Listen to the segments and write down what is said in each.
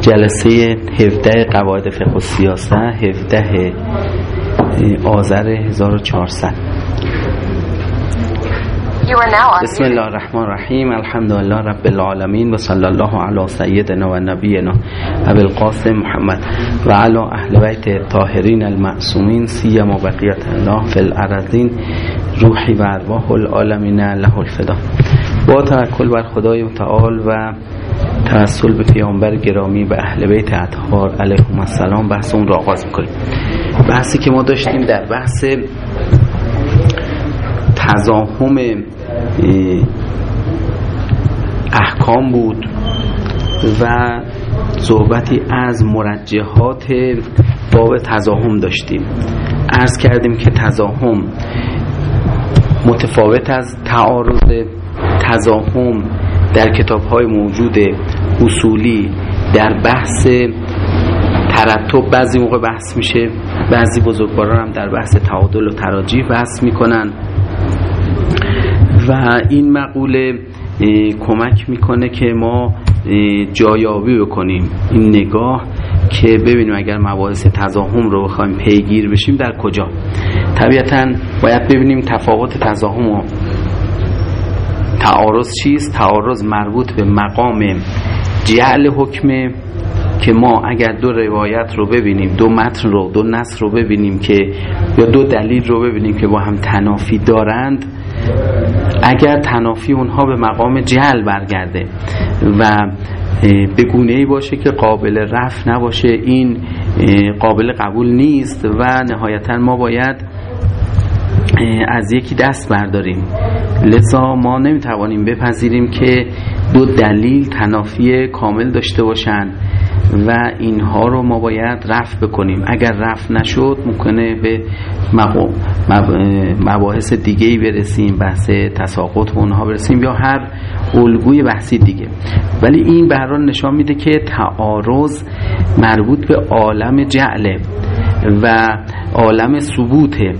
جلسه 17 قواعد فقه و سیاسه 17 آذر 1400 بسم الله الرحمن الرحیم. الحمد لله رب العالمین و صلی الله علی سیدنا و نبینا ابو القاسم محمد و علی اهل بیت طاهرین المعصومین سیم و بقیت الله فی الارضین روحی و ارواح العالمین له الفدا. با توکل بر خدای متعال و توسل به پیامبر گرامی به اهل بیت اطهار علیهم السلام بحث اون را آغاز می‌کنیم. بحثی که ما داشتیم در بحث تزاهم احکام بود و صحبتی از مرجحات باب تزاهم داشتیم. عرض کردیم که تزاهم متفاوت از تعارض تزاهم در کتاب های موجود اصولی در بحث ترتب بعضی موقع بحث میشه بعضی بزرگواران هم در بحث تعادل و تراجیح بحث می‌کنن. و این مقوله کمک می‌کنه که ما جایابی بکنیم. این نگاه که ببینیم اگر مباحث تزاهم رو بخوایم پیگیر بشیم در کجا. طبیعتا باید ببینیم تفاوت تزاهم و تعارض چیست؟ تعارض مربوط به مقام جعل حکمه که ما اگر دو روایت رو ببینیم دو متن رو دو نص رو ببینیم که یا دو دلیل رو ببینیم که با هم تنافی دارند اگر تنافی اونها به مقام جعل برگرده و به گونه ای باشه که قابل رفع نباشه این قابل قبول نیست و نهایتا ما باید از یکی دست برداریم. لذا ما نمی‌توانیم بپذیریم که دو دلیل تنافی کامل داشته باشند و اینها رو ما باید رفع بکنیم. اگر رفع نشد ممکنه به مباحث دیگه ای برسیم بحث تساقط اونها برسیم یا هر الگوی بحثی دیگه. ولی این به نشان میده که تعارض مربوط به عالم جعله. و عالم ثبوته.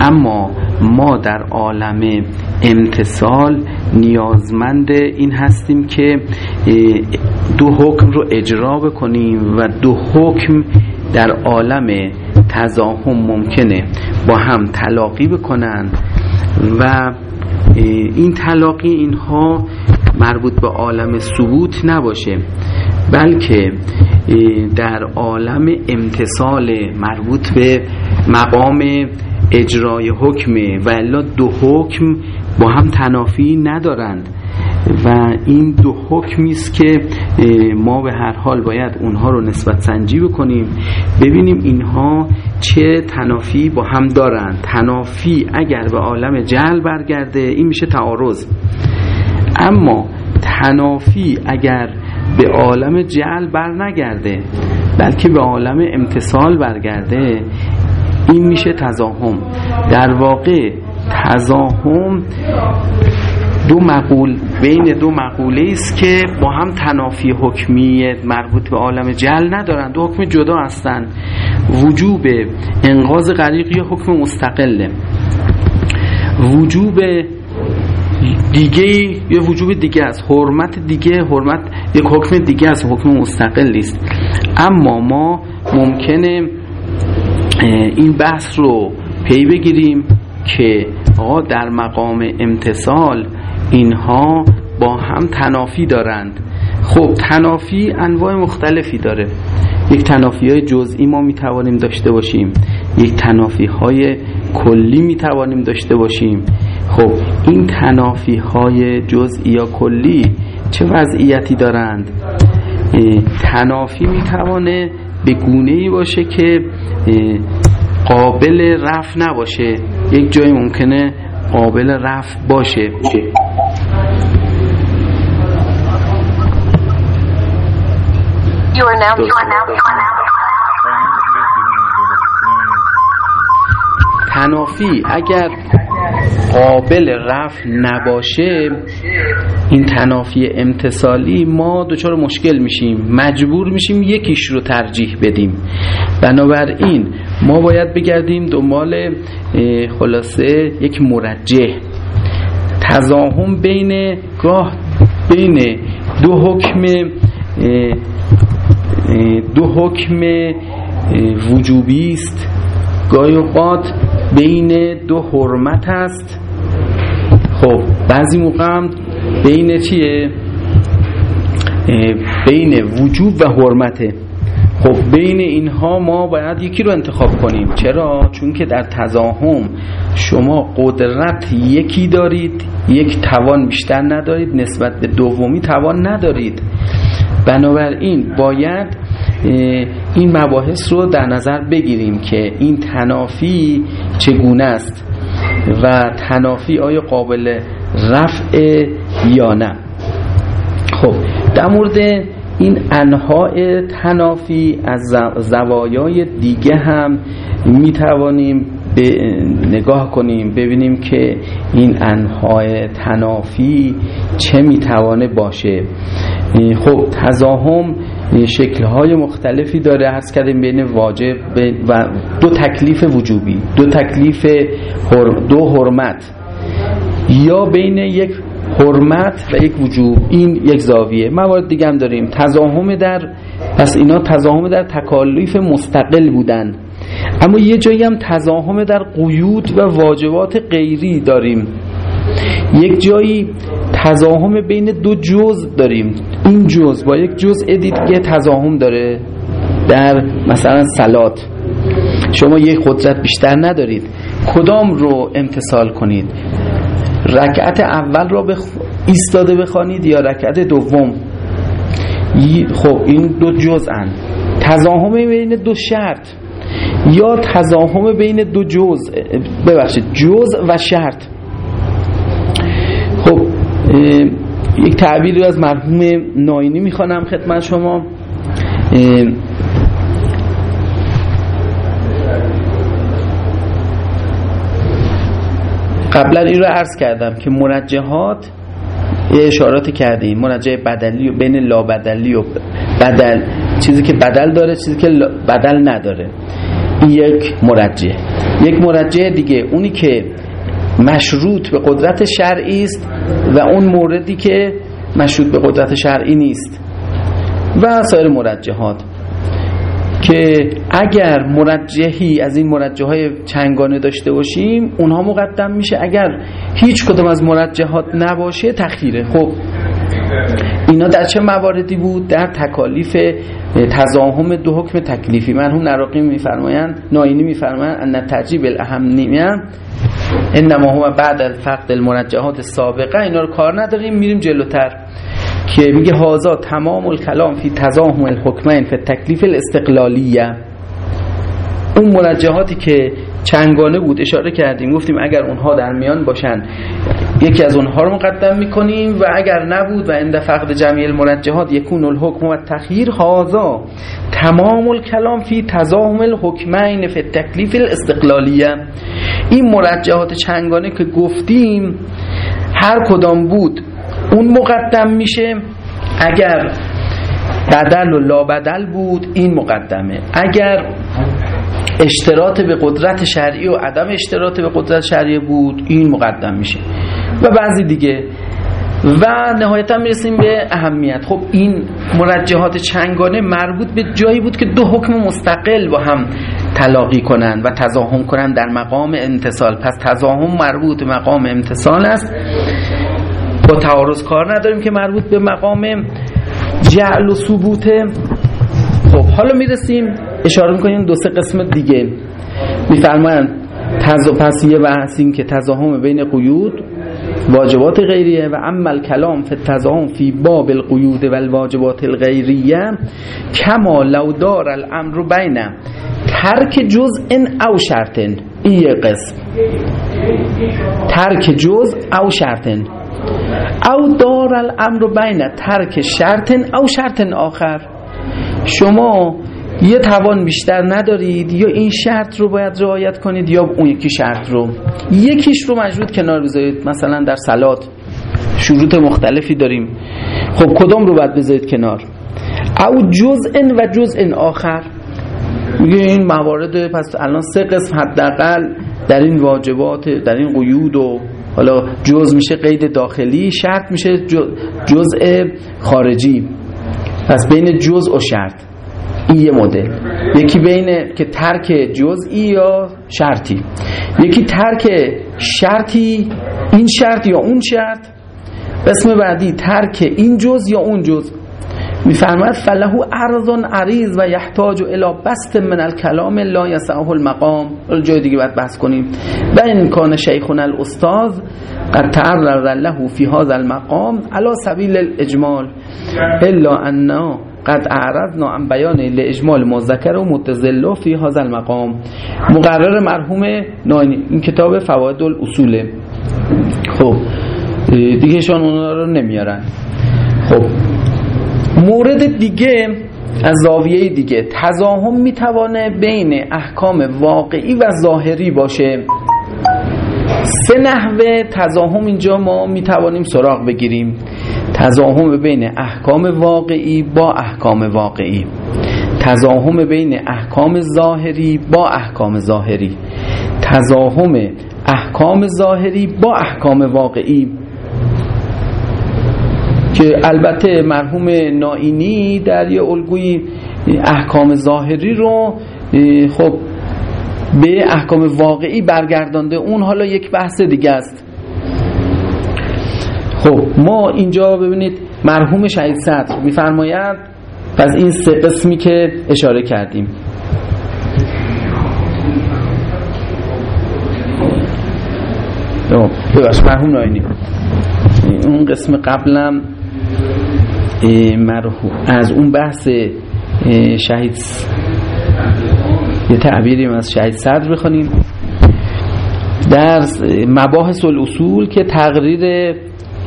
اما ما در عالم امتصال نیازمند این هستیم که دو حکم رو اجرا بکنیم و دو حکم در عالم تزاهم ممکنه با هم تلاقی بکنن و این تلاقی اینها مربوط به عالم ثبوت نباشه بلکه در عالم امتصال مربوط به مقام اجرای حکمه و الا دو حکم با هم تنافی ندارند. و این دو حکمی است که ما به هر حال باید اونها رو نسبت سنجی بکنیم. ببینیم اینها چه تنافی با هم دارند. تنافی اگر به عالم جل برگرده این میشه تعارض. اما تنافی اگر به عالم جعل بر نگرده بلکه به عالم امتصال برگرده. این میشه تزاهم. در واقع تزاهم دو مقول بین دو مقوله است که با هم تنافی حکمی مربوط به عالم جل ندارن. دو حکم جدا هستند وجوب انقاذ غریق یا حکم مستقله. وجوب دیگه یه وجوب دیگه است. حرمت دیگه حرمت یک حکم دیگه است. حکم مستقل است اما ما ممکنه این بحث رو پی بگیریم که آقا در مقام امتصال اینها با هم تنافی دارند. خب تنافی انواع مختلفی داره. یک تنافی های جزئی ما می‌توانیم داشته باشیم. یک تنافی های کلی می‌توانیم داشته باشیم. خب تنافی های جزئی یا کلی چه وضعیتی دارند؟ تنافی می‌توانه به گونه ای باشه که قابل رفع نباشه. یک جایی ممکنه قابل رفع باشه. تنافی اگر قابل رفع نباشه این تنافی امتصالی ما دچار مشکل میشیم مجبور میشیم یکیش رو ترجیح بدیم. بنابراین ما باید بگردیم دنبال خلاصه یک مرجح. تزاهم بین گاه بین دو حکم دو حکم وجوبی است. گاهی اوقات بین دو حرمت است. خب بعضی موقع هم بین چیه؟ بین وجوب و حرمته. خب بین اینها ما باید یکی رو انتخاب کنیم. چرا؟ چون که در تزاهم شما قدرت یکی دارید یک توان بیشتر ندارید نسبت به دومی توان ندارید. بنابراین باید این مباحث رو در نظر بگیریم که این تنافی چگونه است و تنافی آیا قابل رفع یا نه. خب در مورد این انواع تنافی از زوایای دیگه هم می توانیم نگاه کنیم ببینیم که این انواع تنافی چه می‌توانه باشه. خب تزاهم شکلهای مختلفی داره. عرض کردیم بین واجب و دو تکلیف وجوبی دو تکلیف دو حرمت. یا بین یک حرمت و یک وجوب این یک زاویه. موارد دیگه هم داریم. تزاهم در پس اینا تزاهم در تکالیف مستقل بودن. اما یه جایی هم تزاهم در قیود و واجبات غیری داریم. یک جایی تزاهم بین دو جز داریم. این جز با یک جز دیگه تزاهم داره در مثلا سلات. شما یک قدرت بیشتر ندارید. کدام رو امتصال کنید؟ رکعت اول را بخ... ایستاده بخوانید یا رکعت دوم؟ خب این دو جزءن تزاهم بین دو شرط یا تزاهم بین دو جز؟ ببخشید جز و شرط. یک تعبیری از مرحوم ناینی می‌خوانم خدمت شما. قبلا این رو عرض کردم که مرجحات یه اشاراتی کردیم مرجع بدلی و بین لابدلی و بدل. چیزی که بدل داره چیزی که بدل نداره. این یک مرجع. یک مرجع دیگه. اونی که مشروط به قدرت شرعی است و اون موردی که مشروط به قدرت شرعی نیست. و سایر مرجحات که اگر مرجحی از این مرجه های چنگانه داشته باشیم اونها مقدم میشه. اگر هیچ کدوم از مرجحات نباشه تخیره خب اینا در چه مواردی بود؟ در تکالیف تزاهم دو حکم تکلیفی. مرحوم نراقی میفرمایند ناینی میفرمایند ان ترجیب الاهمیه انما هو بعد الفقد المرجحات سابقه اینا رو کار نداریم میریم جلوتر. که میگه هازا تمام الکلام فی تزاهم الحکمین فی تکلیف الاستقلالیه. اون مرجحاتی که چنگانه بود اشاره کردیم گفتیم اگر اونها در میان باشن یکی از اونها رو مقدم می‌کنیم و اگر نبود و اند فقد جمعی المرجحات یکون الحکم و تخییر هازا تمام الکلام فی تزاهم الحکمین فی تکلیف الاستقلالیه. این مرجحات چنگانه که گفتیم هر کدام بود اون مقدم میشه. اگر بدل و لابدل بود این مقدمه. اگر اشتراط به قدرت شرعی و عدم اشتراط به قدرت شرعی بود این مقدم میشه. و بعضی دیگه. و نهایتا می‌رسیم به اهمیت. خب این مرجحات چنگانه مربوط به جایی بود که دو حکم مستقل با هم تلاقی کنند و تزاهم کنند در مقام امتصال پس تزاهم مربوط به مقام امتصال است. با تعارض کار نداریم که مربوط به مقام جعل و ثبوته خب حالا می‌رسیم اشاره می‌کنیم دو سه قسم دیگه. میفرمایند تز پس یه بحث این که تزاهم بین قیود واجبات غیریه و عمل کلام فی تزاهم فی باب القیود و الواجبات الغیریه کما لو دار الامر بین. ترک جزء او شرطن. این یه قسم. ترک جزء او شرطن. او دار الامر بین. ترک شرط او شرط آخر. شما یه توان بیشتر ندارید یا این شرط رو باید رعایت کنید یا اون یکی شرط رو. یکیش رو مجبور کنار بذارید. مثلا در سلات شروط مختلفی داریم. خب کدام رو باید بذارید کنار؟ او جزء و جزء آخر. میگه این موارد پس الان سه قسم حداقل در این واجبات در این قیود و حالا جز میشه قید داخلی شرط میشه جزء خارجی. پس بین جز و شرط. این یه مدل. یکی بین که ترک جزئی یا شرطی. یکی ترک شرطی این شرط یا اون شرط. قسم بعدی ترک این جز یا اون جز. میفرماید فله عرض عریض و یحتاج الى بست من الکلام لا یسعه المقام. جای دیگه باید بحث کنیم. و این کان شیخون الاستاذ قد تعرض له فی هذا المقام على سبیل الاجمال. الا انا قد اعرضنا عن بیان لاجمال مذکر و متزله فی هذا المقام. مقرر مرحوم ناینی این کتاب فواید الاصوله. خب دیگه شان اونا رو نمیارن. خب مورد دیگه از زاویه دیگه تزاهم می‌توانه بین احکام واقعی و ظاهری باشه. سه نحوه تزاهم اینجا ما می‌توانیم سراغ بگیریم. تزاهم بین احکام واقعی با احکام واقعی. تزاهم بین احکام ظاهری با احکام ظاهری. تزاهم احکام ظاهری با احکام واقعی. که البته مرحوم نائینی در یه الگوی احکام ظاهری رو خب به احکام واقعی برگردانده. اون حالا یک بحث دیگه است. خب ما اینجا ببینید مرحوم شهید صدر میفرماید پس این سه قسمی که اشاره کردیم. ببخش مرحوم ناینی. اون قسم قبلم مرحوم از اون بحث شهید یه تعبیریم از شهید صدر بخونیم. در مباحث الاصول که تقریر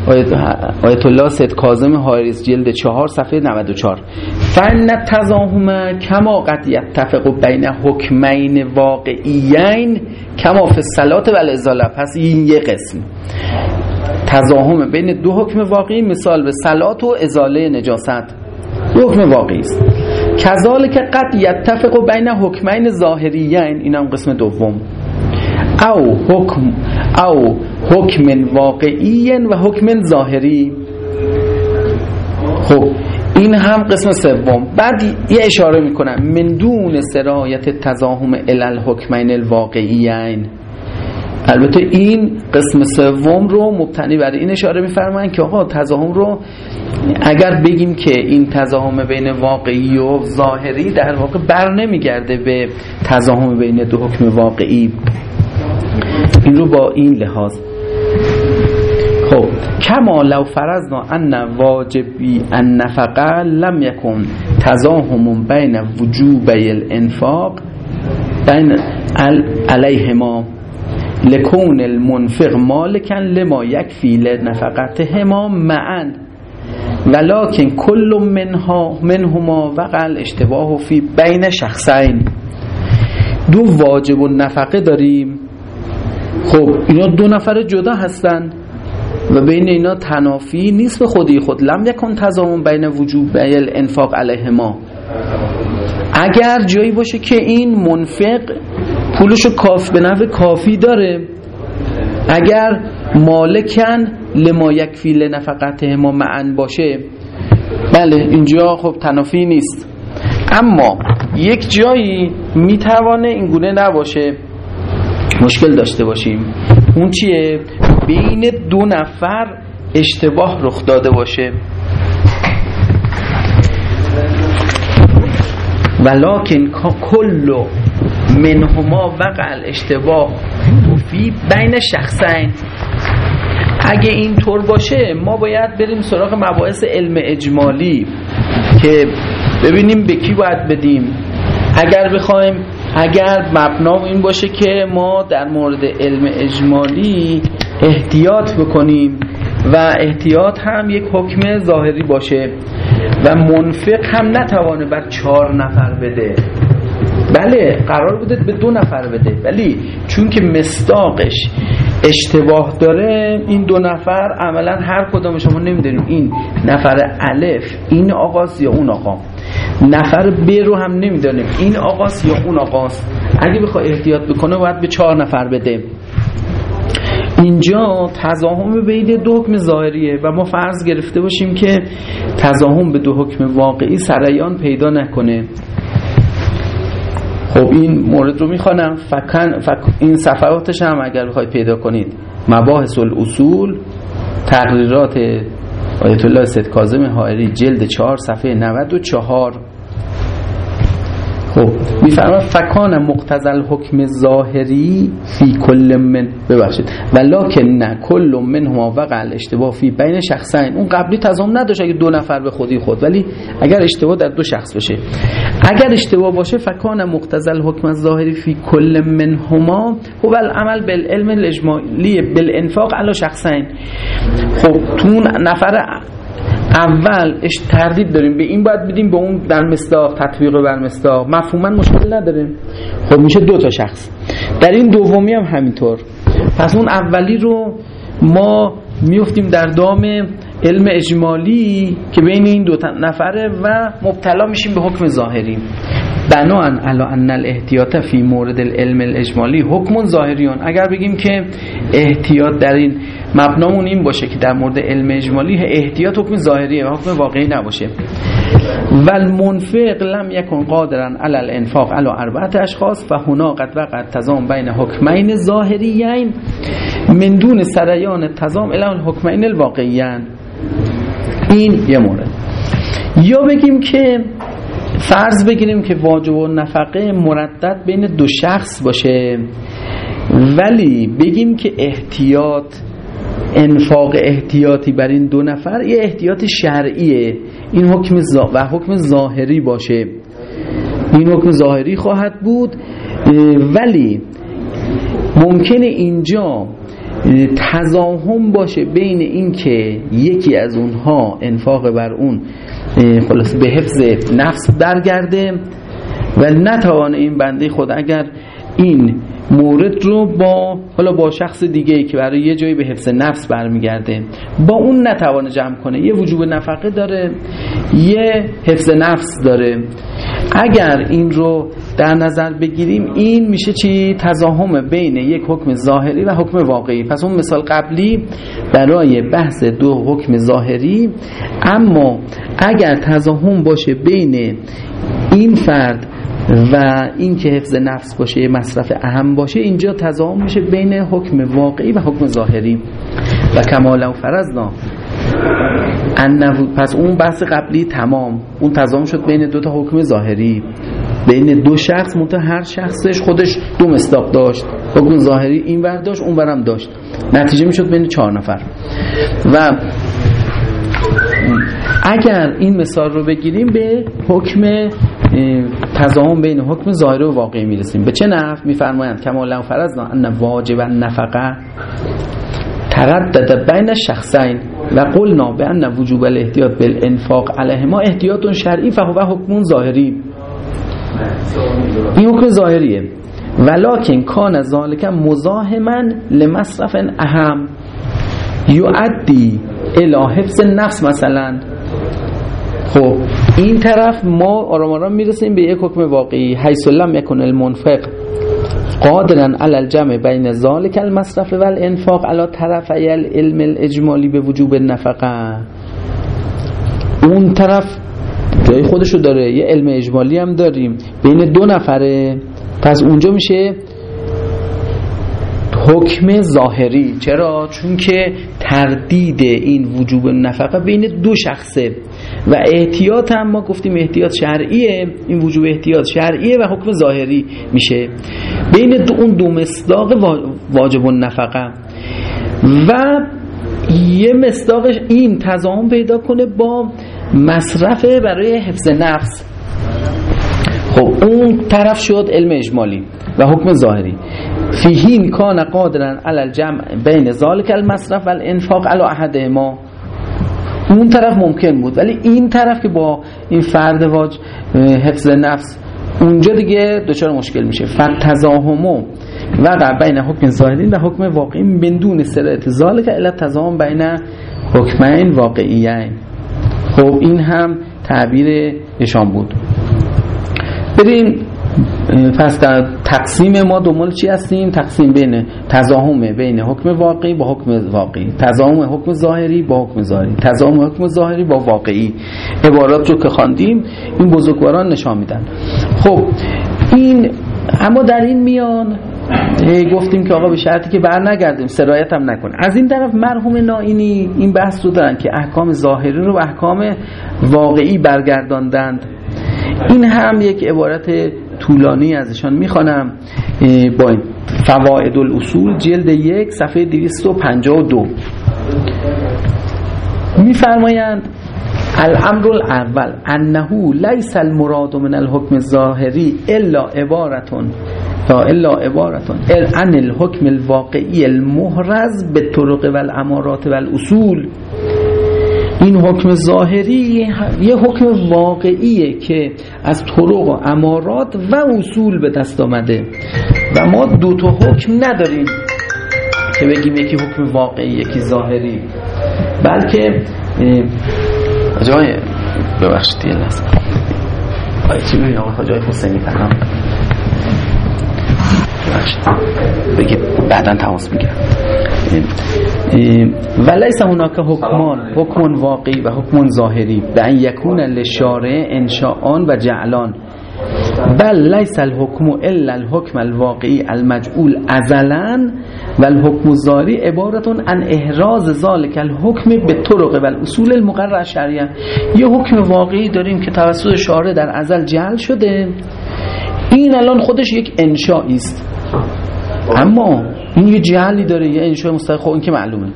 آیت الله سید کاظم حارس جلد چهار صفحه 94 فن تزاهم کما قد یتفق بین حکمین واقعیین کما فی و الازاله پس این یه قسم. تزاهم بین دو حکم واقعی مثال به صلات و ازاله نجاست. دو حکم واقعی است. کذالک قد یتفق بین حکمین ظاهریین. این هم قسم دوم. او حکم او حکم واقعی و حکم ظاهری. خب این هم قسم سوم. بعد یه اشاره می‌کنم. من دون سرایت تزاهم الال حکمین الواقعیین. البته این قسم سوم رو مبتنی بر این اشاره میفرمایند که آقا تزاهم رو اگر بگیم که این تزاهم بین واقعی و ظاهری در واقع بر نمیگرده به تزاهم بین دو حکم واقعی. این رو با این لحاظ. خب کما لو فرضنا ان واجبی ان نفقه لم یکن تزاهم بین وجوب الانفاق بین علیهما لکون المنفق مالکن لما یکفی لنفقتهما معا. ولکن کل منها منهما اشتباه فی بین شخصین. دو واجب و نفقه داریم. خب اینا دو نفر جدا هستن و بین اینا تنافی نیست به خودی خود. لم یکن تضامن بین وجوب بیل انفاق علیه ما اگر جایی باشه که این منفق پولشو کاف به نفع کافی داره اگر مالکن لما یکفی لنفقته ما معن باشه. بله اینجا خب تنافی نیست. اما یک جایی می‌توانه اینگونه نباشه. مشکل داشته باشیم. اون چیه؟ بین دو نفر اشتباه رخ داده باشه. ولکن کل منهما وقع اشتباه فی بین شخصین. اگه این طور باشه ما باید بریم سراغ مباحث علم اجمالی که ببینیم به کی باید بدیم. اگر بخوایم اگر مبنا این باشه که ما در مورد علم اجمالی احتیاط بکنیم و احتیاط هم یک حکم ظاهری باشه و منفق هم نتوانه بر چهار نفر بده. بله قرار بوده به دو نفر بده. ولی چون که مستاقش اشتباه داره این دو نفر عملا هر کدام شما نمی‌دونیم این نفر الف این آقاست یا اون آقا؟ نفر ب رو هم نمی‌دانیم این آقاست یا اون آقاست؟ اگه بخواه احتیاط بکنه باید به چهار نفر بده. اینجا تزاهم بین دو حکم ظاهریه و ما فرض گرفته باشیم که تزاهم به دو حکم واقعی سریان پیدا نکنه. خب این مورد رو می‌خوانم. فکن فک... این صفحاتش هم اگر بخواید پیدا کنید. مباحث الاصول تقریرات آیت الله سید کاظم حائری جلد 4 صفحه 94 خب میفرما فکان مقتضل حکم ظاهری فی کل من ببخشید. ولکن نه کل من هما وقع الاشتباه فی بین شخصین اون قبلی تضام نداشت اگه دو نفر به خودی خود ولی اگر اشتباه در دو شخص باشه اگر اشتباه باشه فکان مقتضل حکم ظاهری فی کل من هما هو العمل بالعلم الاجمالی بالانفاق علی شخصین. خب تو نفر اول اش تردید داریم. به این باید بدیم به اون در مصداق تطبیق بر مصداق مفهوما مشکل نداریم. خب میشه دو تا شخص. در این دومی هم همینطور. پس اون اولی رو ما میفتیم در دام علم اجمالی که بین این دو نفره و مبتلا میشیم به حکم ظاهری. بناهن علا ان الاحتیاط فی مورد العلم الاجمالی حکم ظاهریون اگر بگیم که احتیاط در این مبنامون این باشه که در مورد علم اجمالی احتیاط حکم ظاهریه و حکم واقعی نباشه. و المنفق لم یکن قادرا علی الانفاق علی اربعت اشخاص و هنا قد وقت تضام بین حکمین ظاهریین من دون سریان تضام الی الحکمین الواقعیین. این یه مورد. یا بگیم که فرض بگیریم که واجب و نفقه مردد بین دو شخص باشه. ولی بگیم که احتیاط انفاق احتیاطی بر این دو نفر یه احتیاط شرعیه. این حکم و حکم ظاهری باشه. این حکم ظاهری خواهد بود. ولی ممکنه اینجا تزاهم باشه بین اینکه یکی از اونها انفاق بر اون خلاص به حفظ نفس درگرده و نتوانه این بنده خود اگر این مورد رو با حالا با شخص دیگه ای که برای یه جایی به حفظ نفس برمیگرده با اون نتوانه جمع کنه. یه وجوب نفقه داره یه حفظ نفس داره. اگر این رو در نظر بگیریم این میشه چی؟ تزاهم بین یک حکم ظاهری و حکم واقعی. پس اون مثال قبلی برای بحث دو حکم ظاهری. اما اگر تزاهم باشه بین این فرد و این که حفظ نفس باشه مصرف اهم باشه اینجا تضاهم میشه بین حکم واقعی و حکم ظاهری. و کمال و فرزنا پس اون بحث قبلی تمام. اون تضاهم شد بین دو تا حکم ظاهری. بین دو شخص منتها هر شخصش خودش دو مصداق داشت. حکم ظاهری این ور داشت اون برم داشت. نتیجه می‌شد بین چهار نفر. و اگر این مثال رو بگیریم به حکم تضاهم بین حکم ظاهری و واقعی می‌رسیم. به چه نحو میفرمایند؟ کما لو فرضنا ان واجب النفقه تردد بین شخصین و قلنا به ان وجوب الاحتیاط بالانفاق علیهما احتیاط شرعی فهو حکم ظاهری. این حکم ظاهریه. ولکن کان ذالک مزاحما لمصرف اهم. یعدی الى حفظ نفس مثلا. خب این طرف ما آرام آرام می‌رسیم به یک حکم واقعی حیث لم یکن المنفق قادرا علی الجمع بین ذالک المصرف و الانفاق علی طرفی العلم الاجمالی به وجوب النفقه. اون طرف جای خودشو داره یه علم اجمالی هم داریم بین دو نفره. پس اونجا میشه حکم ظاهری. چرا؟ چون که تردید این وجوب نفقه بین دو شخصه. و احتیاط هم ما گفتیم احتیاط شرعیه. این وجوب احتیاط شرعیه و حکم ظاهری میشه. بین دو اون دو مصداق واجب نفقه و یه مصداقش این تضاهم پیدا کنه با مصرف برای حفظ نفس. خب اون طرف شد علم اجمالی و حکم ظاهری. فیهین کان قادرن علی الجمع بین ذالک المصرف و الانفاق علی احد ما اون طرف ممکن بود ولی این طرف که با این فرد واج حفظ نفس اونجا دیگه دچار مشکل میشه. و بین حکم ظاهری و حکم واقعی بندون سرعت ذالک الی تزاهم بین حکمین واقعیین. خب این هم تعبیر ایشان بود. بریم پس در تقسیم ما دنبال چی هستیم؟ تقسیم بین تضاهم بین حکم واقعی با حکم واقعی. تضاهم حکم ظاهری با حکم ظاهری. تضاهم حکم ظاهری با واقعی. عبارات رو که خواندیم این بزرگواران نشان میدن. خب این اما در این میان گفتیم که آقا به شرطی که بر نگردیم سرایت هم نکن از این طرف مرحوم نائینی این بحث رو دارن که احکام ظاهری رو احکام واقعی برگرداندند. این هم یک عبارت طولانی ازشان می‌خوانم. با این فواید الاصول جلد یک صفحه 252 میفرمایند الامر الاول انه لیس المراد من الحکم الظاهری الا عبارتون تا الا عبارتون عن الحکم الواقعی المحرز به طرق و الامارات این حکم ظاهری یه حکم واقعیه که از طرق و امارات و اصول به دست آمده. و ما دو تا حکم نداریم که بگیم یکی حکم واقعی یکی ظاهری. بلکه جای ببخشید یه لحظه. چی ببینم آقا جای حسینی فهم بگید بعدا تماس می‌گیرم. ولیس هناک حکمان حکم واقعی و حکم ظاهری. به ان یکون لشارع انشاءان و جعلان. بل لیس الحکم الا الحکم الواقعی المجعول ازلا و الحکم الظاهری عبارتون عن احراز ذالک الحکم به طرق و الاصول المقرر شریعه. یه حکم واقعی داریم که توسط شارع در ازل جعل شده. این الان خودش یک انشایی است. اما این یه جعلی داره یه انشاء مستقل خب این که معلومه.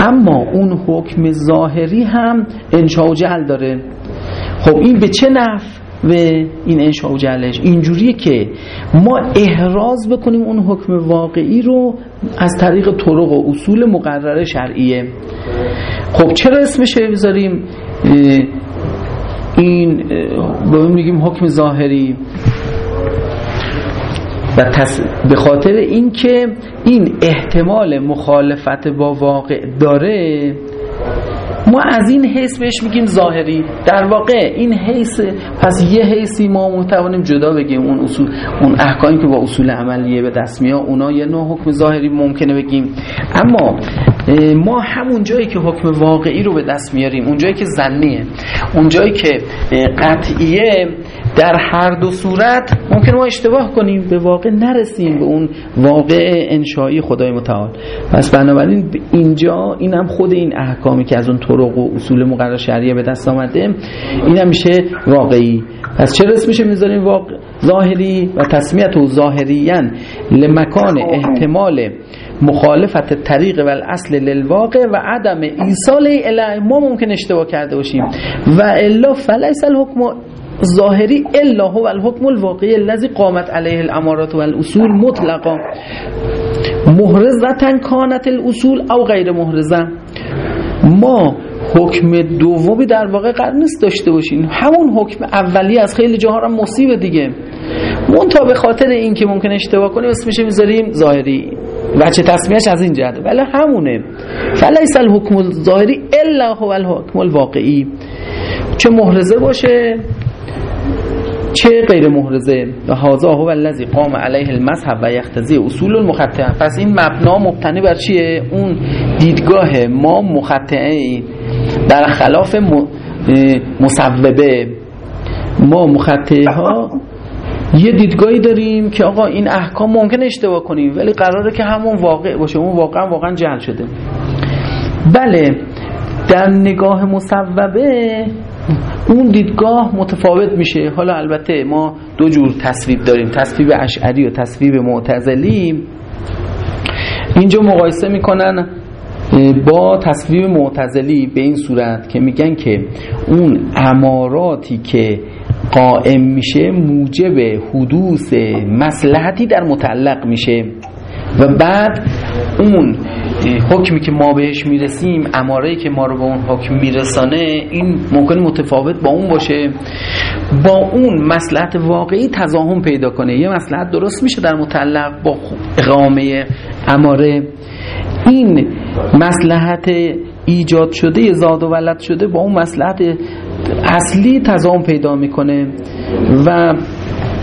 اما اون حکم ظاهری هم انشاء و جعل داره. خب این به چه نفع؟ و این انشاء و جعلش اینجوریه که ما احراز بکنیم اون حکم واقعی رو از طریق طرق و اصول مقرره شرعیه. خب چرا اسمش بذاریم این به میگیم حکم ظاهری. و تص... به خاطر اینکه این احتمال مخالفت با واقع داره ما از این حیث بهش میگیم ظاهری. در واقع این حیث پس یه حیثی ما متوانیم جدا بگیم اون اصول اون احکامی که با اصول عملیه به دست میاد اونا یه نوع حکم ظاهری ممکنه بگیم. اما ما همون جایی که حکم واقعی رو به دست میاریم اون جایی که زنیه اون جایی که قطعیه در هر دو صورت ممکن ما اشتباه کنیم به واقع نرسیم به اون واقع انشایی خدای متعال. پس بنابراین اینجا این هم خود این احکامی که از اون طرق و اصول مقرر شریعه به دست آمده این هم میشه واقعی. پس چه میشه می‌ذاریم؟ واقع ظاهری و تصمیت و ظاهریان لمکان احتمال مخالفت طریق و الاصل للواقع و عدم ایصال ما ممکن اشتباه کرده باشیم. و الا فلیس الحکم ظاهری الا هو الحکم الواقعی الذي قامت علیه الامارات و الاصول مطلقا. محرزتن کانت الاصول او غیر محرزه. ما حکم دومی در واقع قرار نیست داشته باشین. همون حکم اولی از خیلی جاها هم مصیبه دیگه. تا به خاطر این که ممکن اشتباه کنیم اسمش می‌ذاریم ظاهری. وچه تصمیهش از این جهده ولی همونه. فلیس الحکم الظاهری الا هو الحکم الواقعی. چه محرزه باشه چه غیر محرزه؟ و هازا هو الذی قام علیه المذهب و یختزی اصول المخطئه. پس این مبنا مبتنی بر چیه؟ اون دیدگاه ما مخطئه در خلاف مصوبه ما مخطئه ها یه دیدگاهی داریم که آقا این احکام ممکن اشتباه کنیم ولی قراره که همون واقع باشه. اون واقعا واقعا جهل شده. بله. در نگاه مصوبه اون دیدگاه متفاوت میشه. حالا البته ما دو جور تصویب داریم تصویب اشعری و تصویب معتزلی اینجا مقایسه می‌کنن با تصویب معتزلی به این صورت که میگن که اون اماراتی که قائم میشه موجب حدوث مسلحتی در متعلق میشه. و بعد اون حکمی که ما بهش می‌رسیم اماره که ما رو به اون حکم میرسانه این ممکن متفاوت با اون باشه. با اون مسلحت واقعی تضاهم پیدا کنه. یه مسلحت درست میشه در متعلق با اقامه اماره. این مسلحت ایجاد شده زاد و ولد شده با اون مسلحت اصلی تضاهم پیدا می‌کنه و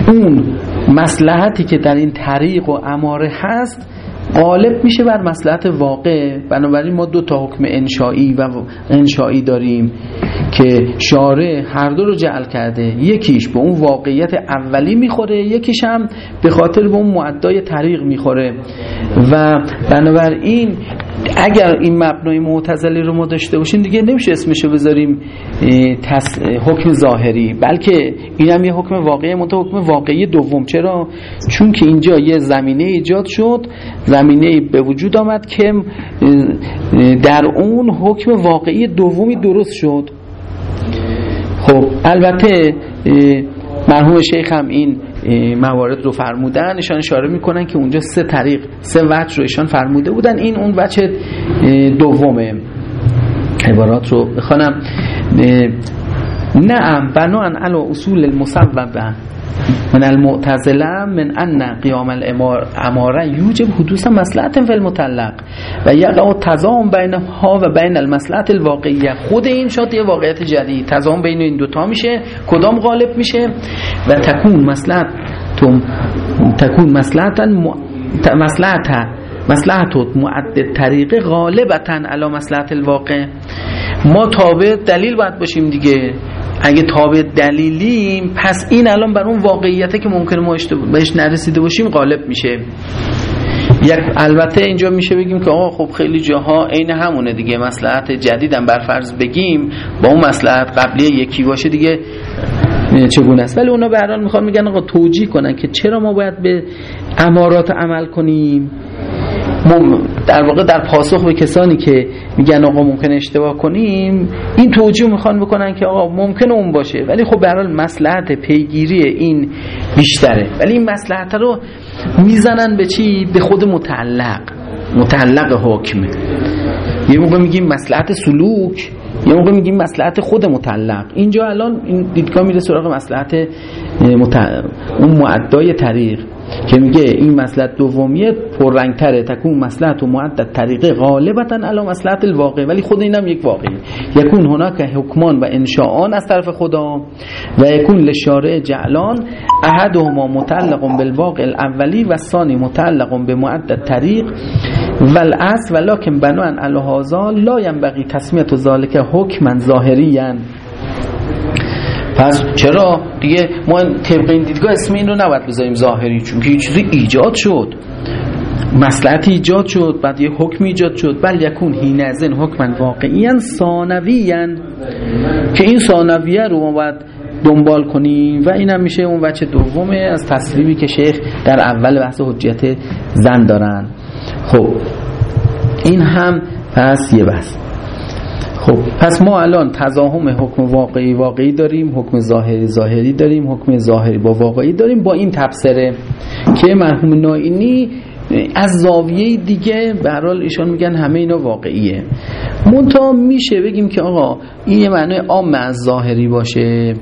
اون مسلحتی که در این طریق و اماره هست غالب میشه بر مسلحت واقع. بنابراین ما دو تا حکم انشایی و انشایی داریم که شارع هر دو رو جعل کرده. یکیش به اون واقعیت اولی می‌خوره یکیش هم به خاطر به اون معدای طریق می‌خوره. و بنابراین اگر این مبنای معتزلی رو ما داشته باشیم دیگه نمیشه اسمشو بذاریم حکم ظاهری. بلکه این هم یه حکم واقعی منتها حکم واقعی دوم. چرا؟ چون که اینجا یه زمینه ایجاد شد زمینه به وجود آمد که در اون حکم واقعی دومی درست شد. خب البته مرحوم شیخ هم این موارد رو فرمودن. ایشان اشاره می‌کنن که اونجا سه طریق سه وجه رو ایشان فرموده بودن. این اون وجه دومه. عبارات رو بخوانم. نعم بناء علی اصول المصوبه من المعتزله من ان قیام الاماره یوجب حدوث مصلحت فی المطلق و یقع تضام بینها و بین المصلحت الواقعیه. خود این شاد یه واقعیت جدید. تضام بین این دوتا میشه. کدام غالب میشه؟ و تکون مصلحت تکون مصلحت مصلحت مصلحت معدد طریق غالبتا علی مصلحت الواقع. ما تابع دلیل باید باشیم دیگه. اگه تابع دلیلیم پس این الان بر اون واقعیته که ممکنه ما بهش نرسیده باشیم غالب میشه. یک البته اینجا میشه بگیم که آقا خب خیلی جاها عین همونه دیگه. مصلحت جدیدم بر فرض بگیم با اون مصلحت قبلی یکی باشه دیگه. چگونه است؟ ولی اونا به هر می‌خوان میگن آقا توجیه کنن که چرا ما باید به امارات عمل کنیم؟ در واقع در پاسخ به کسانی که میگن آقا ممکن اشتباه کنیم این توجیه می‌خوان بکنن که آقا ممکن اون باشه. ولی خب به هر پیگیری این بیشتره. ولی این مصلحت رو می‌زنن به چی؟ به خود متعلق. متعلق حکم. یه موقع میگیم مصلحت سلوک یه موقع میگیم مصلحت خود متعلق. اینجا الان این دیدگاه میره سراغ مصلحت اون معدای طریق. که میگه این مسلحت دومیه پررنگتره. تکون مسلحت و معدد طریقه. غالبتا علی مسلحت الواقع ولی خود اینم یک واقعی یکون هناک حکمان و انشاءان از طرف خدا و یکون لشارع جعلان احدهما متعلق بالواقع الاولی و ثانی متعلق به معدد طریق. و الاصل ولکن بناء علی هذا لا ينبغي تسمیت ذالک حکما ظاهریا. پس چرا؟ دیگه ما طبق این دیدگاه اسم این رو نباید بذاریم ظاهری چون که چیزی ایجاد شد. مسلحت ایجاد شد بعد یه حکم ایجاد شد. بل یکون هینزن حکمن واقعیان ثانویان که این ثانویه رو ما باید دنبال کنیم و این هم میشه اون وچه دومه از تصریبی که شیخ در اول بحث حجیت زن دارن. خب این هم پس یه بحث. خب پس ما الان تزاهم حکم واقعی واقعی داریم حکم ظاهری ظاهری داریم حکم ظاهری با واقعی داریم با این تبصره که مرحوم نائینی از زاویه دیگه به ایشان میگن همه اینا واقعیه. منتها میشه بگیم که آقا این یه معنای عام از ظاهری باشه.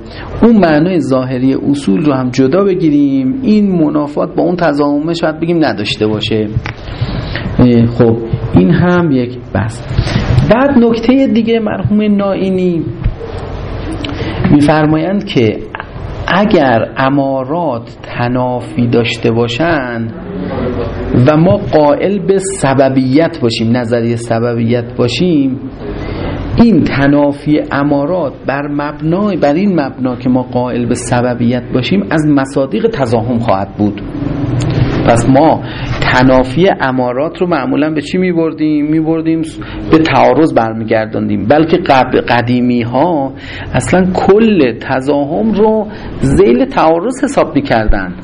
اون معنای ظاهری اصول رو هم جدا بگیریم. این منافات با اون تضاهمه شاید بگیم نداشته باشه. خب این هم یک بحث. بعد نکته دیگه مرحوم نائینی میفرمایند که اگر امارات تنافی داشته باشند و ما قائل به سببیت باشیم نظریه سببیت باشیم این تنافی امارات بر مبنای بر این مبنا که ما قائل به سببیت باشیم از مصادیق تزاهم خواهد بود. پس ما تنافی امارات رو معمولا به چی می بردیم؟ می بردیم به تعارض برمیگرداندیم بلکه قدیمی ها اصلا کل تزاهم رو زیل تعارض حساب می کردن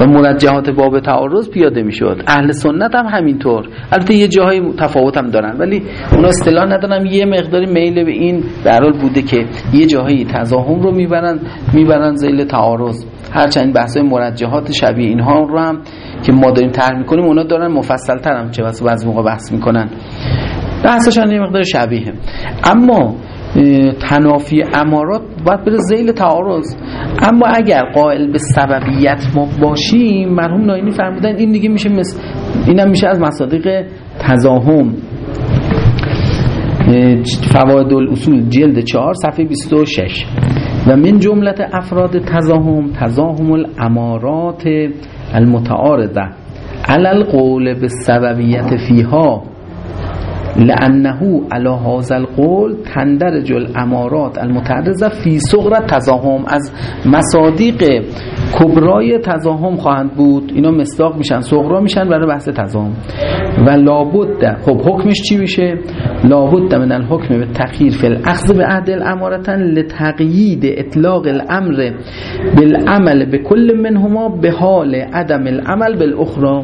و مرجحات باب تعارض پیاده می شد اهل سنت هم همینطور. البته یه جاهای تفاوت هم دارن ولی اونا اصطلاح ندارن. یه مقداری میل به این در بوده که یه جاهایی تزاهم رو می‌برن می‌برن زیل تعارض. هرچند بحث مرجحات شبیه اینها رو هم که ما داریم طرح می‌کنیم اونا دارن مفصل تر هم چه واسه بعضی موقع بحث می‌کنن. بحثشان یه مقدار شبیه اما تنافی امارات باید بره زیل تعارض. اما اگر قائل به سببیت ما باشیم مرحوم ناینی فرمودن این دیگه میشه مثل اینم میشه از مصادیق تزاهم. فواید الاصول جلد 4 صفحه 26 و من جملت افراد تزاهم تزاهم الامارات المتعارضه. علل قول به سببیت فیها. لانه علی هذا القول تندرج الامارات المتعرضه فی صغر تزاهم. از مصادیق کبرای تزاهم خواهند بود. اینا مصداق میشن صغرا میشن برای بحث تزاهم. و لابد خب حکمش چی میشه؟ لابد من الحکم به تخییر فی الاخذ به عهد الامارتا لتقیید اطلاق الامر بالعمل به کل منهما به حال عدم العمل بالاخرى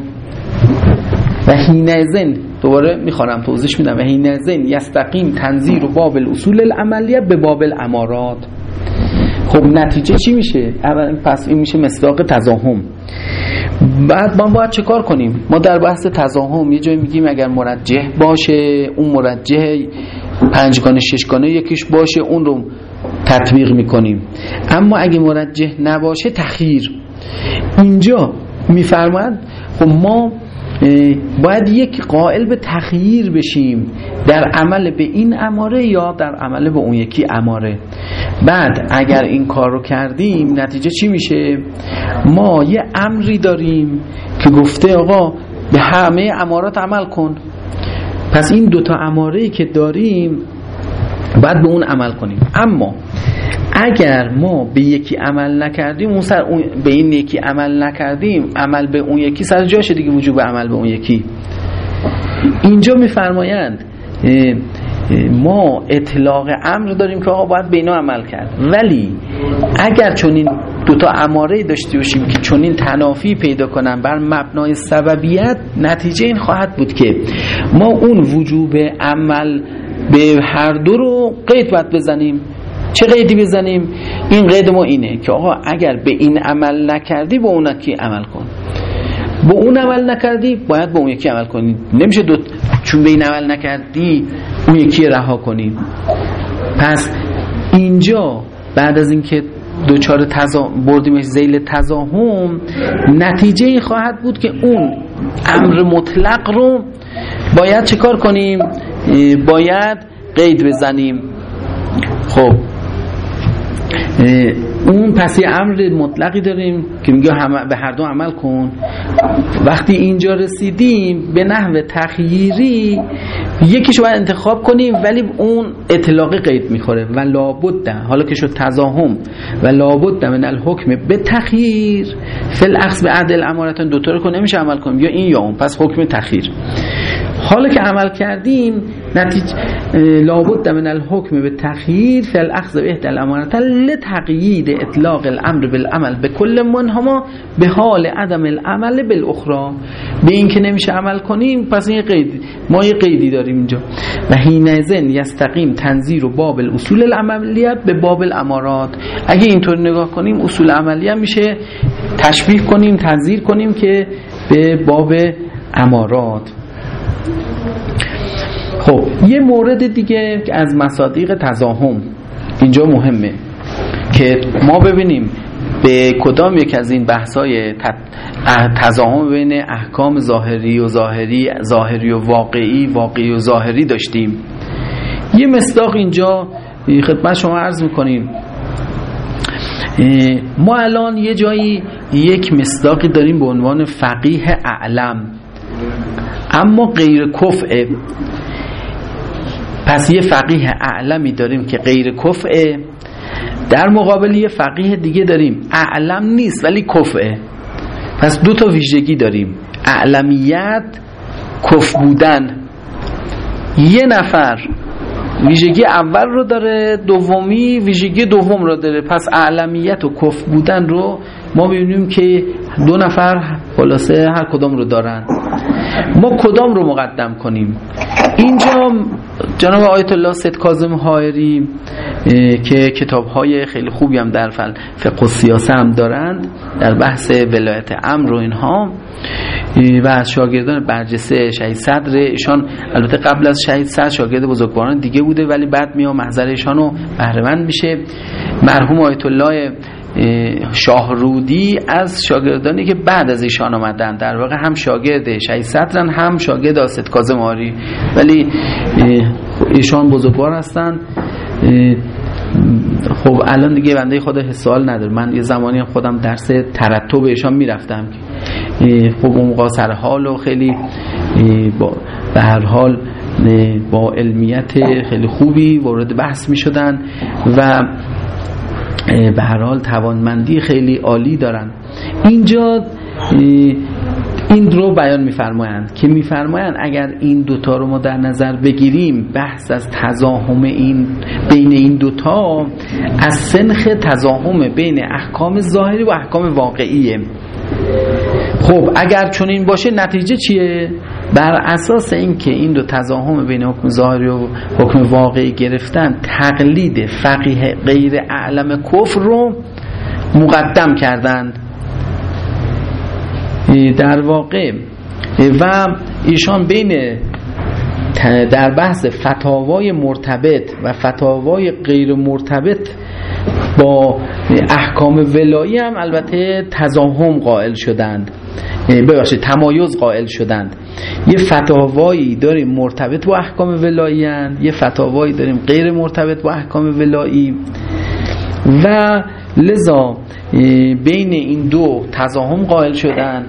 و حینئذن دوباره می‌خوانم توضیح میدم. و حینئذن یستقیم تنظیر و باب الاصول العملیه به باب الامارات. خب نتیجه چی میشه؟ اول پس این میشه مصداق تزاهم. بعد ما باید چه کار کنیم؟ ما در بحث تزاهم یه جایی میگیم اگر مرجح باشه اون مرجح پنجگانه ششگانه یکیش باشه اون رو تطبیق می‌کنیم. اما اگه مرجح نباشه تخییر اینجا میفرماد خب ما باید یک قائل به تخییر بشیم در عمل به این اماره یا در عمل به اون یکی اماره. بعد اگر این کار رو کردیم نتیجه چی میشه؟ ما یه امری داریم که گفته آقا به همه امارات عمل کن. پس این دوتا اماره که داریم باید به اون عمل کنیم. اما اگر ما به یکی عمل نکردیم اون سر اون به این یکی عمل نکردیم عمل به اون یکی سر جاشه دیگه وجوب عمل به اون یکی. اینجا میفرمایند ما اطلاق امر داریم که آقا باید به اینا عمل کرد. ولی اگر چون این دوتا اماره داشته باشیم که چون این تنافی پیدا کنن بر مبنای سببیت نتیجه این خواهد بود که ما اون وجوب عمل به هر دو رو قید باید بزنیم. چه قیدی بزنیم؟ این قید ما اینه که آقا اگر به این عمل نکردی با اون یکی عمل کن؟ با اون عمل نکردی باید با اون یکی عمل کنی. نمیشه دو چون به این عمل نکردی اون یکی رها کنی. پس اینجا بعد از اینکه دوچار تزا... بردیمش زیل تزاهم نتیجه خواهد بود که اون امر مطلق رو باید چه کار کنیم؟ باید قید بزنیم. خب. اون پس یه امر مطلقی داریم که میگه به هر دو عمل کن. وقتی اینجا رسیدیم به نحو تخییری یکیشو باید انتخاب کنیم ولی اون اطلاقی قید می‌خوره. و لابد حالا که شد تزاهم و لابد من الحکم به تخییر. فل اخذ به عدل امارتان دوتا رو کنه نمیشه عمل کنیم. یا این یا اون. پس حکم تخییر. حالا که عمل کردیم نتیجه لابد من الحکم به تخییر فل اخذ به احد الامانت لتقیید اطلاق الامر بالعمل به کل منهما به حال عدم العمل بالاخرى به این که نمیشه عمل کنیم پس این قید ما یه قیدی داریم اینجا. و حینئذ یستقیم تنظیر و باب الاصول العملیه به باب الامارات. اگه اینطور نگاه کنیم اصول عملیه میشه تشبیه کنیم تنظیر کنیم که به باب امارات. خب یه مورد دیگه از مصادیق تزاهم اینجا مهمه که ما ببینیم به کدام یک از این بحثای تزاهم بین احکام ظاهری و ظاهری ظاهری و واقعی واقعی و ظاهری داشتیم. یه مصداق اینجا خدمت شما عرض می‌کنیم. ما الان یه جایی یک مصداقی داریم به عنوان فقیه اعلم. اما غیر کفعه پس یه فقیه اعلمی داریم که غیر کفعه در مقابل یه فقیه دیگه داریم. اعلم نیست ولی کفعه پس دو تا ویژگی داریم. اعلمیت کف بودن. یه نفر ویژگی اول رو داره دومی ویژگی دوم رو داره. پس اعلمیت و کف بودن رو ما ببینیم که دو نفر خلاصه هر کدام رو دارن. ما کدام رو مقدم کنیم؟ اینجا جناب آیت الله سید کاظم حائری که کتاب های خیلی خوبی هم در فقه و سیاسه هم دارند در بحث ولایت امر و اینها و از شاگردان برجسته شهید صدر. ایشان البته قبل از شهید صدر شاگرد بزرگواران دیگه بوده ولی بعد میام محضر ایشان رو بهرهمند میشه. مرحوم آیت الله شاهرودی از شاگردانی که بعد از ایشان آمدن در واقع هم شاگرد شهید صدرن هم شاگرد آسد کازم آری ولی ایشان بزرگوار هستن خب الان دیگه بنده خود سوال نداره. من یه زمانی خودم درس ترتب ایشان می‌رفتم. خب اون حال و خیلی به هر حال با علمیت خیلی خوبی وارد بحث می شدن و به هر حال توانمندی خیلی عالی دارن. اینجا این رو بیان میفرمایند که میفرمایند اگر این دوتا رو ما در نظر بگیریم بحث از تزاهم این بین این دوتا از سنخ تزاهم بین احکام ظاهری و احکام واقعیه. خب اگر چون این باشه نتیجه چیه؟ بر اساس اینکه این دو تزاهم بین حکم ظاهری و حکم واقعی گرفتن تقلید فقیه غیر اعلم کفر رو مقدم کردند. در واقع و ایشان بین در بحث فتاوای مرتبط و فتاوای غیر مرتبط با احکام ولایی هم البته تزاهم قائل شدند. ببخشید تمایز قائل شدند. یه فتاوایی داریم مرتبط با احکام ولایی یه فتاوایی داریم غیر مرتبط با احکام ولایی. و لذا بین این دو تزاهم قائل شدند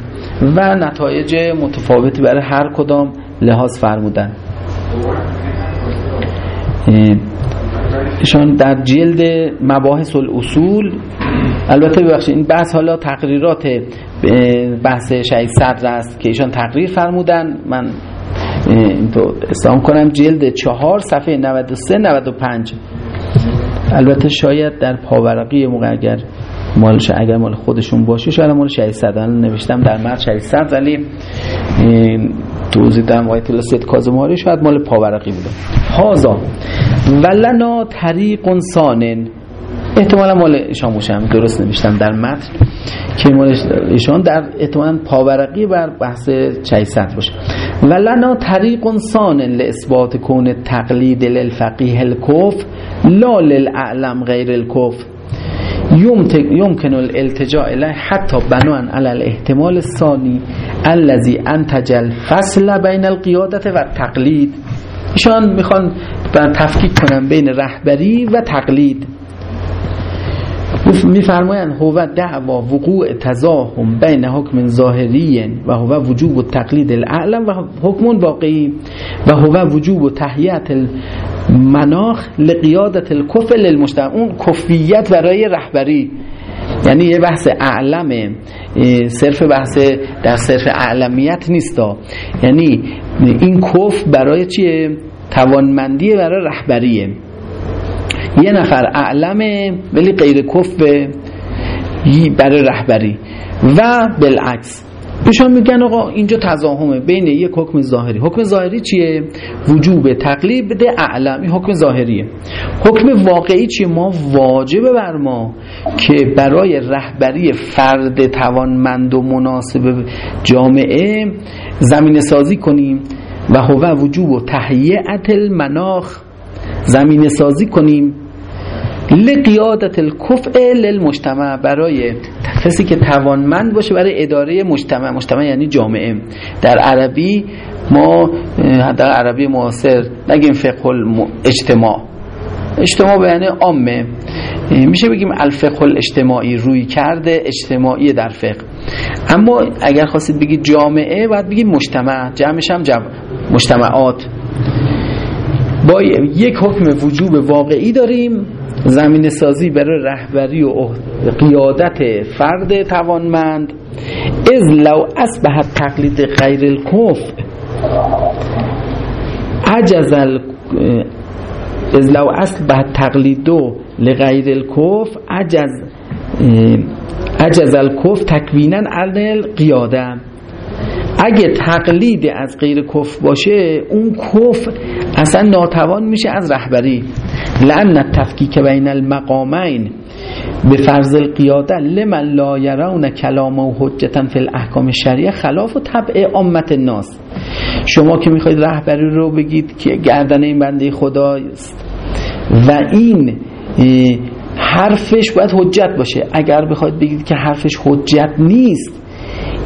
و نتایج متفاوتی برای هر کدام لحاظ فرمودن ایشان در جلد مباحث الاصول. البته ببخشید این بحث حالا تقریرات بحث شهید صدر است که ایشان تقریر فرمودن. من تو اسلام کنم. جلد چهار صفحه 93 95 البته شاید در پاورقی اگر مالش اگر مال خودشون باشه شاید مال شهید صدر نوشتم در مرد شهید صدر ولی توضیح دارم آیت الله سید کازماری شاید مال پاورقی بوده. هازا ولنا طریق سانن احتمالا مال ایشان باشم درست نوشتم در متن که مال ایشان در احتمالا پاورقی بر بحث صدر باشه. ولنا طریق سانن لاثبات کون تقلید للفقیه الکف لا للاعلم غیر الکف یمکن الالتجاء الیه حتی بنوان علی الاحتمال الثانی الذي انتج الفصل بین القیادت و تقلید. ایشان می‌خوان تفکیک کنن بین رهبری و تقلید. میفرمایند هو دعوا وقوع تزاهم بین حکم ظاهری و هو وجوب تقلید الاعلم و حکم واقعی و هو وجوب تحییت المناخ لقیادت الکف للمجتمع. اون کفیت برای رهبری. یعنی یه بحث اعلمه صرف بحث در صرف اعلمیت نیست یعنی این کف برای چیه؟ توانمندی برای رهبریه. یه نفر اعلمه ولی غیر کفه برای رهبری. و بالعکس ایشان میگن آقا اینجا تضاهمه بین یک حکم ظاهری. حکم ظاهری چیه؟ وجوب تقلیب اعلم. این حکم ظاهریه. حکم واقعی چیه؟ ما واجبه بر ما که برای رهبری فرد توانمند و مناسب جامعه زمین سازی کنیم و هو وجوب و تهیئت المناخ زمین سازی کنیم. لقیادت الکفء للمجتمع برای کسی که توانمند باشه برای اداره مجتمع. مجتمع یعنی جامعه. در عربی ما در عربی معاصر نگیم فقه اجتماع اجتماع به یعنی عامه. میشه بگیم الفقه الاجتماعی روی کرده اجتماعی در فقه. اما اگر خواستید بگید جامعه باید بگید مجتمع. جمعش هم جمع. مجتمعات. با یک حکم وجوب واقعی داریم. زمین سازی برای رهبری و قیادت فرد توانمند. از لو اصبح تقلید غیر الکف عجز از لو اصبح تقلیدو لغیر الکف عجز عجز الکف تکوینا عن قیاده اگه تقلید از غیر کف باشه اون کف اصلا ناتوان میشه از رهبری. لان تفکیک بین المقامین به فرض القیاده لمن لا یرون کلام و حجتا فی الاحکام شریعه خلاف و طبع امت الناس. شما که می‌خواید رهبری رو بگید که گردن این بنده خداست و این حرفش باید حجت باشه. اگر بخواید بگید که حرفش حجت نیست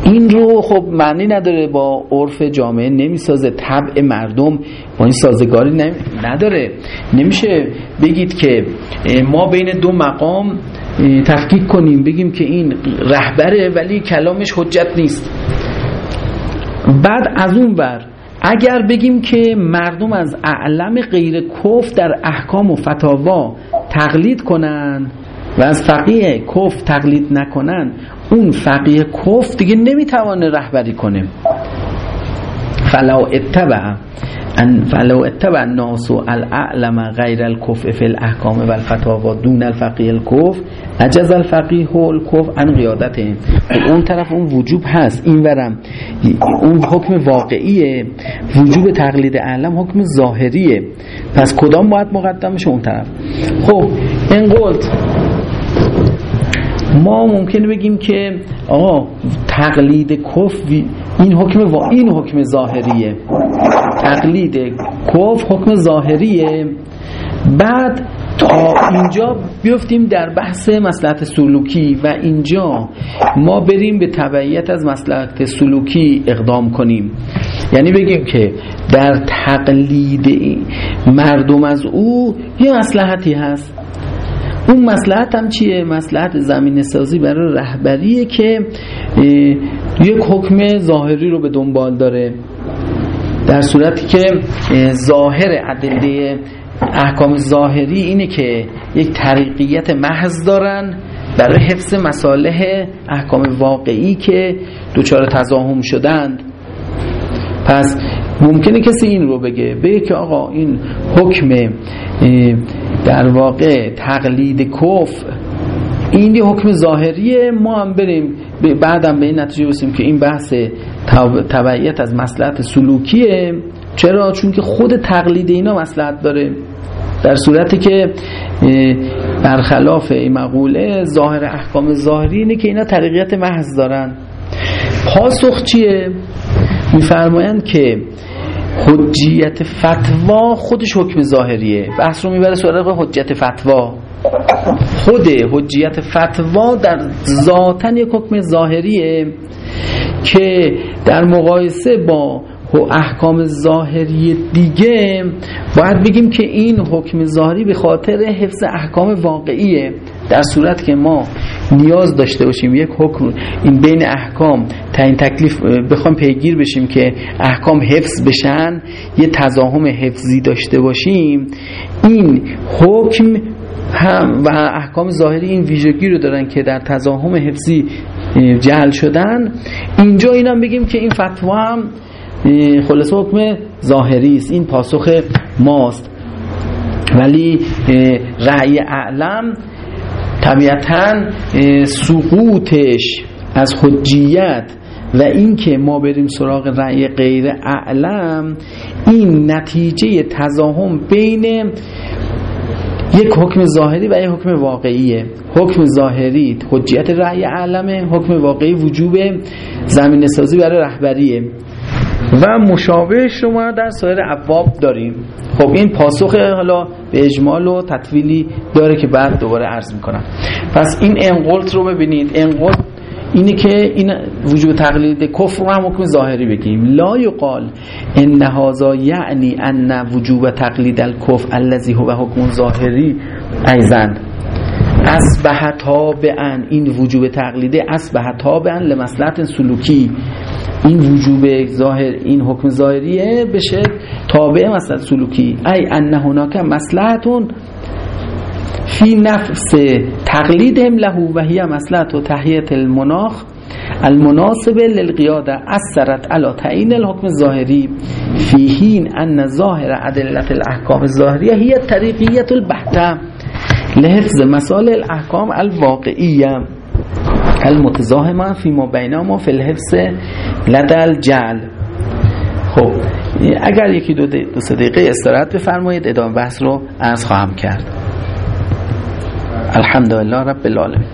این رو خب معنی نداره با عرف جامعه نمی‌سازه طبع مردم با این سازگاری نداره. نمیشه بگید که ما بین دو مقام تفکیک کنیم بگیم که این رهبره ولی کلامش حجت نیست. بعد از اون بر اگر بگیم که مردم از اعلم غیر کف در احکام و فتاوا تقلید کنن و از فقیه کف تقلید نکنن اون فقیه کف دیگه نمی‌توانه رهبری کنه. فلو اتبع ان فلو اتبع الناس الاعلم غیر الكفء فی الاحکام و الفتاوا دون الفقیه الكفء عجز الفقیه الكفء عن قیادته اون طرف اون وجوب هست. این ورم اون حکم واقعیه. وجوب تقلید اعلم حکم ظاهریه. پس کدام باید مقدم شه؟ اون طرف. خب ان قلت ما ممکنه بگیم که آقا تقلید کف این حکم و این حکم ظاهریه. تقلید کف حکم ظاهریه. بعد تا اینجا بیفتیم در بحث مسلحت سلوکی و اینجا ما بریم به تبعیت از مسلحت سلوکی اقدام کنیم. یعنی بگیم که در تقلید مردم از او یه مسلحتی هست. اون مسلحت هم چیه؟ مسلحت زمین سازی برای رهبریه که یک حکم ظاهری رو به دنبال داره در صورتی که ظاهر عدله احکام ظاهری اینه که یک طریقیت محض دارن برای حفظ مصالح احکام واقعی که دوچار تضاهم شدند پس ممکنه کسی این رو بگه بگه که آقا این حکم در واقع تقلید کف این یه حکم ظاهریه. ما هم بریم بعدم به این نتیجه برسیم که این بحث تبعیت از مسلحت سلوکیه. چرا؟ چون که خود تقلید اینا مسلحت داره. در صورتی که برخلاف این مقوله ظاهر احکام ظاهری اینه که اینا طریقیت محض دارن. پاسخ چیه؟ میفرمایند که حجیت فتوا خودش حکم ظاهریه. بحث رو می‌بره سراغ حجیت فتوا. خود حجیت فتوا در ذاتن یک حکم ظاهریه که در مقایسه با احکام ظاهری دیگه باید بگیم که این حکم ظاهری به خاطر حفظ احکام واقعیه. در صورت که ما نیاز داشته باشیم یک حکم این بین احکام تا این تکلیف بخوام پیگیر بشیم که احکام حفظ بشن یه تضاهم حفظی داشته باشیم این حکم هم و احکام ظاهری این ویژگی رو دارن که در تضاهم حفظی جعل شدن. اینجا اینم بگیم که این فتوا هم خلاصه حکم ظاهری است این پاسخ ماست. ولی رأی اعلم طبیعتا سقوطش از حجیت و اینکه ما بریم سراغ رأی غیر اعلم این نتیجه تزاهم بین یک حکم ظاهری و یک حکم واقعیه. حکم ظاهری حجیت رأی اعلمه حکم واقعی وجوب زمین سازی برای رهبریه. و مشابه شما در سایر ابواب داریم. خب این پاسخ حالا به اجمال و تطویلی داره که بعد دوباره عرض می‌کنم. پس این انقلت رو ببینید. انقلت اینه که این وجود تقلید کفر رو هم حکم ظاهری بگیم. لا یقال ان هذا یعنی ان وجوب تقلید الکفر الذي هو حکم ظاهری. ایزن اصبح تابعا این وجوب تقلیده اصبح تابعا لمصلحت سلوکی. این وجوب ظاهر این حکم ظاهریه بشه تابع مثلا سلوکی. ای ان هناک مصلحتون فی نفس تقلیدهم له و هی مصلحت و تحییت المناخ. المناسب للقیاده اثرت على تعیین الحکم ظاهری فیهین ان ظاهر عدلت الاحکام الظاهریه هی طریقیت البحته لحفظ مسائل الاحکام الواقعیه. المتزاحمه فی ما بینهما فی الحفظ لدل جل خب اگر یکی دو, دو سه دقیقه استراحت بفرمایید ادامه بحث رو عرض خواهم کرد. الحمدلله رب العالمین.